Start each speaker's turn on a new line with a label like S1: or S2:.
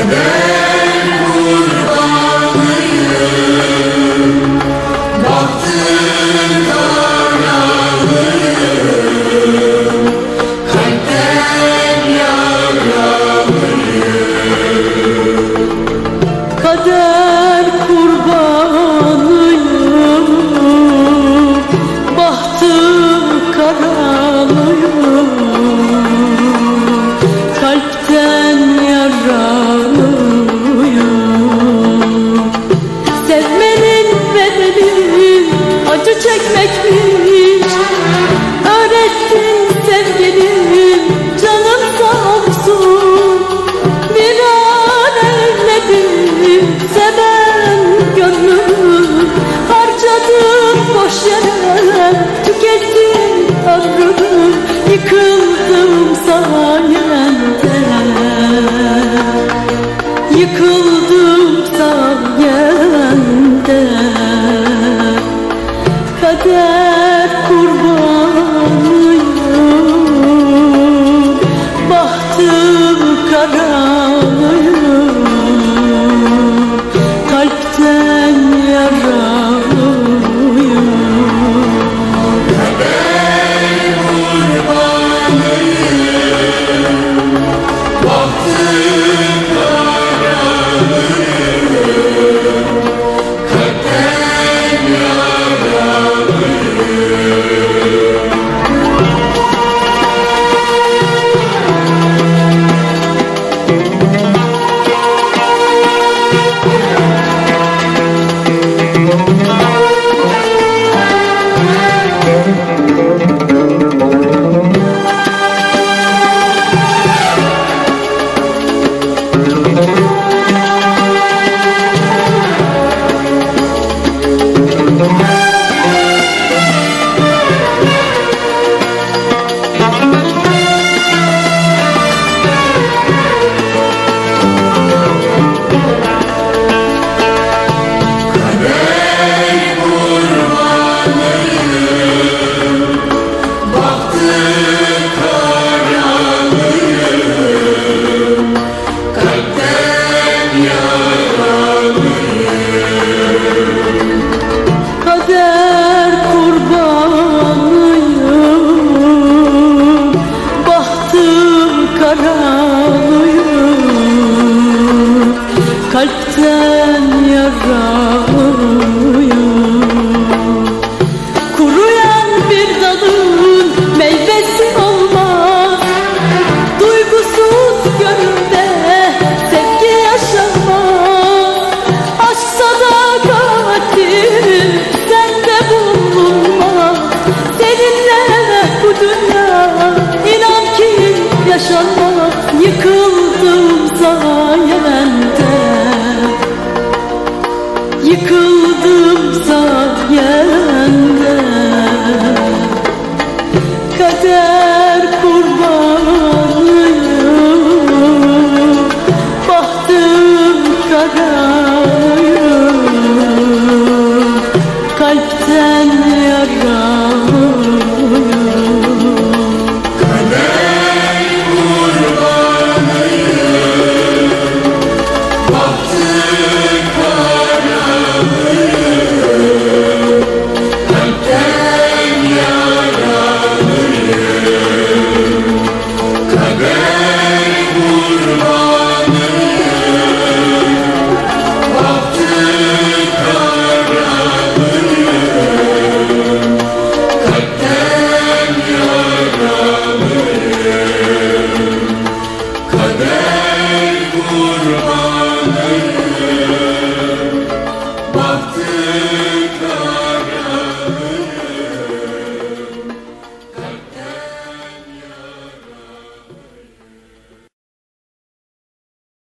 S1: Yeah. Çekmekmiş Öğrettin sevgilim canım Bir an eyledim seven gönlüm Harcadım. Boş yere tükettim ömrümü Yıkıldım Kader kurbanıyım kalpten yaralıyor Kuruyan bir dalın meyvesi olmaz. Duygusuz gönülde sevgi yaşamaz. Aşksa da katil sende bulunmaz. Seninle bu dünya inan ki yaşanmaz. Yıkıldım sana